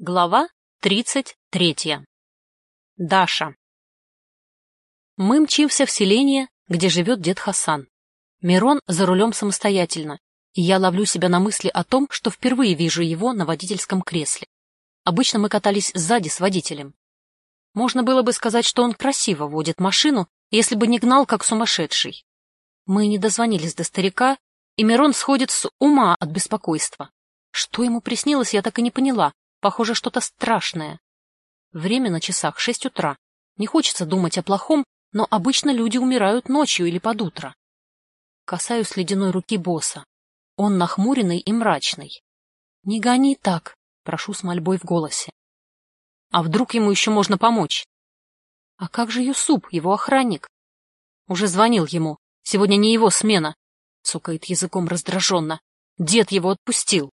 Глава 33. Даша. Мы мчимся в селение, где живет дед Хасан. Мирон за рулем самостоятельно, и я ловлю себя на мысли о том, что впервые вижу его на водительском кресле. Обычно мы катались сзади с водителем. Можно было бы сказать, что он красиво водит машину, если бы не гнал, как сумасшедший. Мы не дозвонились до старика, и Мирон сходит с ума от беспокойства. Что ему приснилось, я так и не поняла, Похоже, что-то страшное. Время на часах шесть утра. Не хочется думать о плохом, но обычно люди умирают ночью или под утро. Касаюсь ледяной руки босса. Он нахмуренный и мрачный. «Не гони так», — прошу с мольбой в голосе. «А вдруг ему еще можно помочь?» «А как же Юсуп, его охранник?» «Уже звонил ему. Сегодня не его смена», — цукает языком раздраженно. «Дед его отпустил».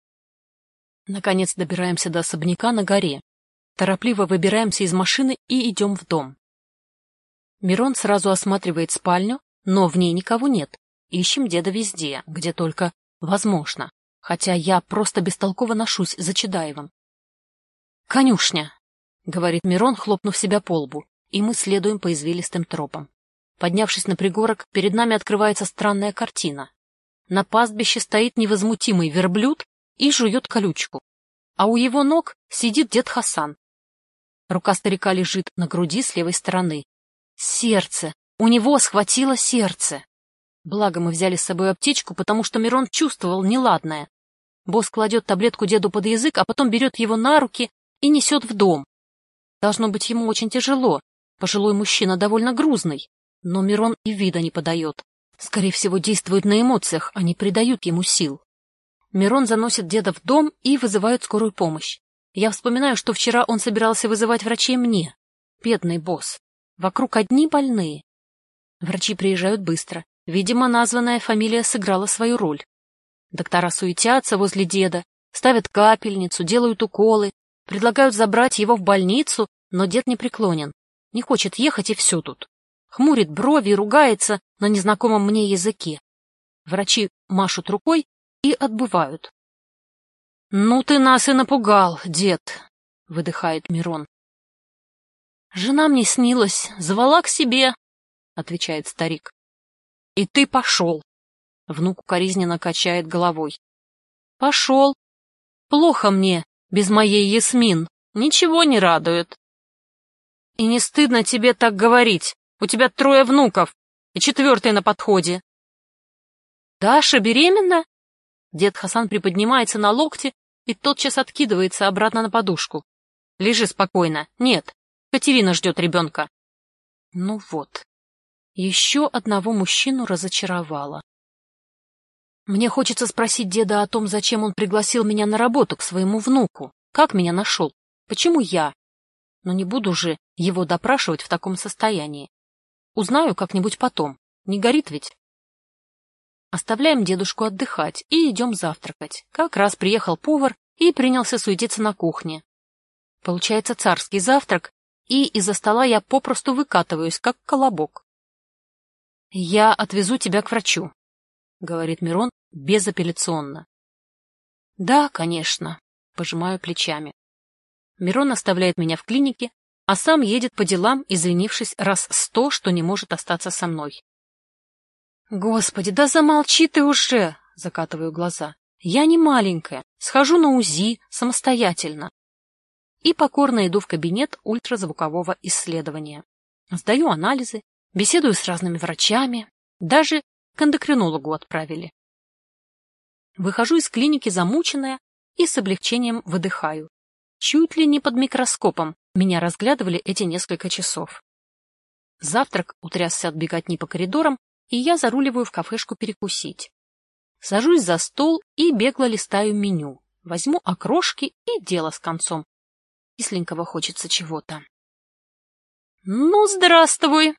Наконец добираемся до особняка на горе. Торопливо выбираемся из машины и идем в дом. Мирон сразу осматривает спальню, но в ней никого нет. Ищем деда везде, где только возможно, хотя я просто бестолково ношусь за Чедаевым. «Конюшня», — говорит Мирон, хлопнув себя по лбу, и мы следуем по извилистым тропам. Поднявшись на пригорок, перед нами открывается странная картина. На пастбище стоит невозмутимый верблюд и жует колючку. А у его ног сидит дед Хасан. Рука старика лежит на груди с левой стороны. Сердце! У него схватило сердце! Благо мы взяли с собой аптечку, потому что Мирон чувствовал неладное. Босс кладет таблетку деду под язык, а потом берет его на руки и несет в дом. Должно быть ему очень тяжело. Пожилой мужчина довольно грузный. Но Мирон и вида не подает. Скорее всего, действует на эмоциях, а не придают ему сил. Мирон заносит деда в дом и вызывают скорую помощь. Я вспоминаю, что вчера он собирался вызывать врачей мне. Бедный босс. Вокруг одни больные. Врачи приезжают быстро. Видимо, названная фамилия сыграла свою роль. Доктора суетятся возле деда, ставят капельницу, делают уколы, предлагают забрать его в больницу, но дед не преклонен. Не хочет ехать и все тут. Хмурит брови и ругается на незнакомом мне языке. Врачи машут рукой, и отбывают. — Ну ты нас и напугал, дед, — выдыхает Мирон. — Жена мне снилась, звала к себе, — отвечает старик. — И ты пошел. Внук укоризненно качает головой. — Пошел. Плохо мне, без моей Ясмин, ничего не радует. — И не стыдно тебе так говорить, у тебя трое внуков, и четвертый на подходе. — Даша беременна? Дед Хасан приподнимается на локте и тотчас откидывается обратно на подушку. Лежи спокойно. Нет, Катерина ждет ребенка. Ну вот. Еще одного мужчину разочаровала. Мне хочется спросить деда о том, зачем он пригласил меня на работу к своему внуку. Как меня нашел? Почему я? Но не буду же его допрашивать в таком состоянии. Узнаю как-нибудь потом. Не горит ведь? Оставляем дедушку отдыхать и идем завтракать. Как раз приехал повар и принялся суетиться на кухне. Получается царский завтрак, и из-за стола я попросту выкатываюсь, как колобок. — Я отвезу тебя к врачу, — говорит Мирон безапелляционно. — Да, конечно, — пожимаю плечами. Мирон оставляет меня в клинике, а сам едет по делам, извинившись раз сто, что не может остаться со мной. Господи, да замолчи ты уже, закатываю глаза. Я не маленькая, схожу на УЗИ самостоятельно. И покорно иду в кабинет ультразвукового исследования. Сдаю анализы, беседую с разными врачами, даже к эндокринологу отправили. Выхожу из клиники замученная и с облегчением выдыхаю. Чуть ли не под микроскопом меня разглядывали эти несколько часов. Завтрак утрясся от беготни по коридорам, и я заруливаю в кафешку перекусить. Сажусь за стол и бегло листаю меню. Возьму окрошки и дело с концом. Кисленького хочется чего-то. — Ну, здравствуй!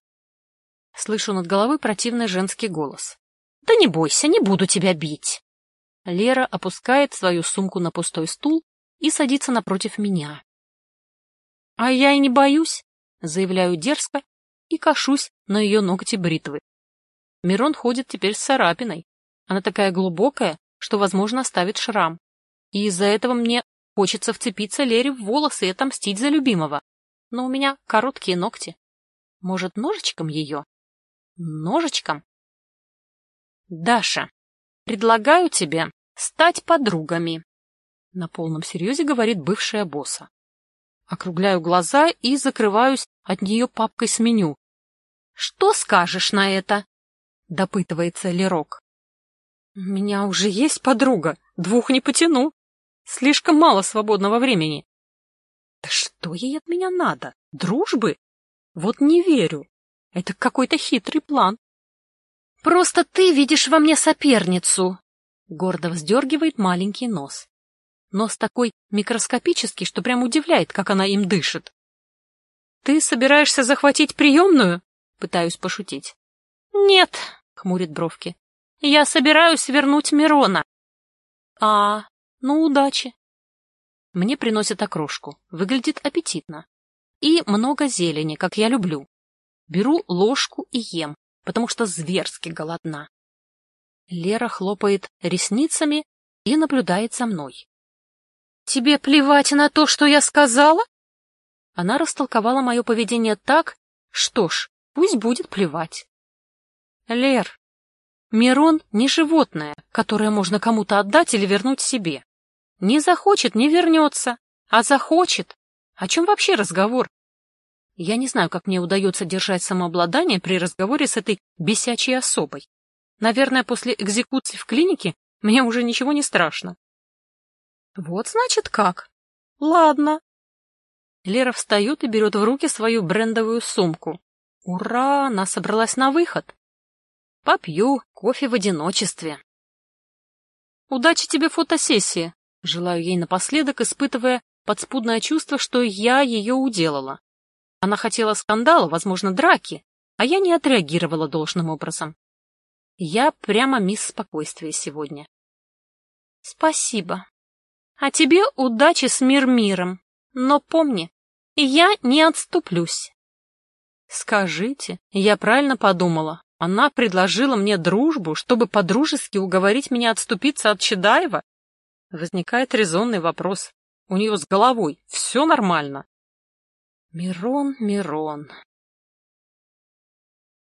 Слышу над головой противный женский голос. — Да не бойся, не буду тебя бить. Лера опускает свою сумку на пустой стул и садится напротив меня. — А я и не боюсь, — заявляю дерзко и кашусь на ее ногти бритвы. Мирон ходит теперь с царапиной. Она такая глубокая, что, возможно, оставит шрам. И из-за этого мне Хочется вцепиться Лере в волосы и отомстить за любимого. Но у меня короткие ногти. Может, ножичком ее? Ножичком? Даша, предлагаю тебе стать подругами. На полном серьезе говорит бывшая босса. Округляю глаза и закрываюсь от нее папкой с меню. — Что скажешь на это? — допытывается Лерок. — У меня уже есть подруга, двух не потяну. Слишком мало свободного времени. Да что ей от меня надо? Дружбы? Вот не верю. Это какой-то хитрый план. Просто ты видишь во мне соперницу. Гордо вздергивает маленький нос. Нос такой микроскопический, что прям удивляет, как она им дышит. Ты собираешься захватить приемную? Пытаюсь пошутить. Нет, хмурит бровки. Я собираюсь вернуть Мирона. А, ну, удачи. Мне приносят окрошку. Выглядит аппетитно. И много зелени, как я люблю. Беру ложку и ем, потому что зверски голодна. Лера хлопает ресницами и наблюдает за мной. — Тебе плевать на то, что я сказала? Она растолковала мое поведение так, что ж, пусть будет плевать. — Лер, Мирон не животное, которое можно кому-то отдать или вернуть себе. Не захочет, не вернется. А захочет. О чем вообще разговор? Я не знаю, как мне удается держать самообладание при разговоре с этой бесячей особой. Наверное, после экзекуции в клинике мне уже ничего не страшно. Вот значит как. Ладно. Лера встает и берет в руки свою брендовую сумку. Ура, она собралась на выход. Попью кофе в одиночестве. Удачи тебе в фотосессии, Желаю ей напоследок, испытывая подспудное чувство, что я ее уделала. Она хотела скандала, возможно, драки, а я не отреагировала должным образом. Я прямо мисс спокойствия сегодня. Спасибо. А тебе удачи с мир-миром. Но помни, я не отступлюсь. Скажите, я правильно подумала. Она предложила мне дружбу, чтобы подружески уговорить меня отступиться от Чедаева? Возникает резонный вопрос. У нее с головой все нормально. Мирон, Мирон,